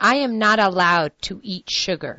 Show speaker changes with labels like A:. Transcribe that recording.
A: I am not allowed to eat sugar.